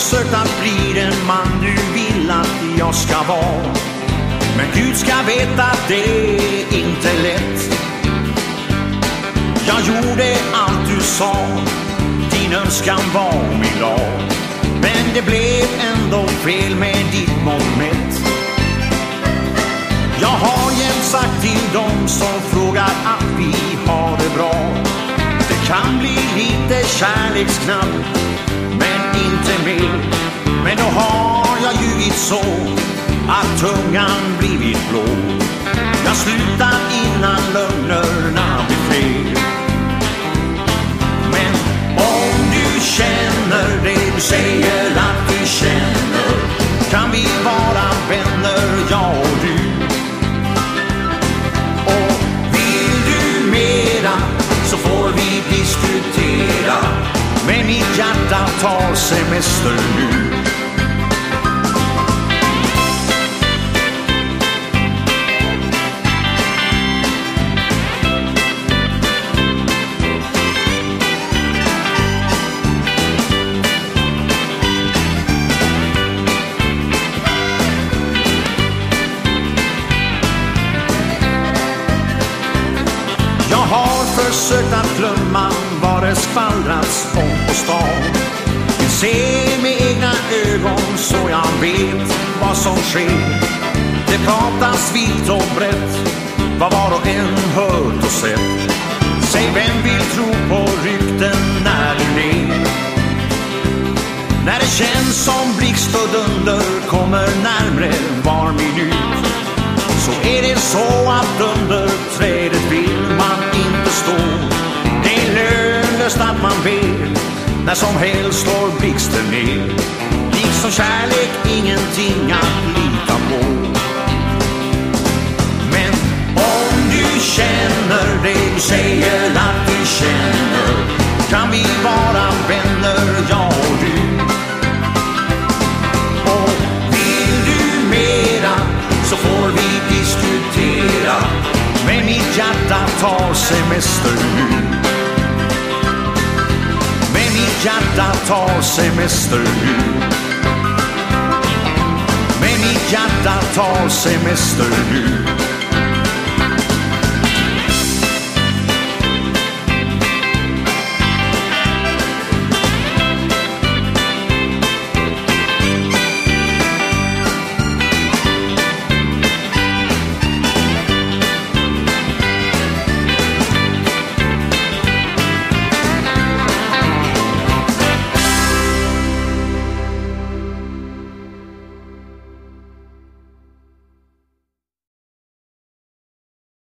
sökt att bli den man du vill att jag ska vara. Men Gud ska veta att det är inte lätt. Jag gjorde allt du sa, din önskan var min lag. Men det blev ändå fel med ditt moment. Jag har jämt sagt till dem som frågar att vi har det bra. Det kan bli lite kärleksknapp jag ljugit så att tungan blivit blå. Jag slutar innan lögnerna blir fler. Men om du känner det du säger att du känner kan vi vara vänner, jag och du. Och vill du mera så får vi diskutera. Men mitt hjärta tar semester nu. Försökt att glömma vad det skvallrats om på stan. Jag ser med egna ögon så jag vet vad som sker. Det pratas vitt och brett, vad var och en hört och sett. Säg vem vill tro på rykten när du ler? När det känns som lönlöst att man ber, när som helst slår blixten ner. Liksom kärlek ingenting att lita på. Men om du känner det du säger att du känner kan vi vara vänner, jag och du. Och vill du mera så får vi diskutera. Men mitt hjärta tar semester nu. Med mitt hjärta tar semester nu. Med mitt hjärta tar semester nu.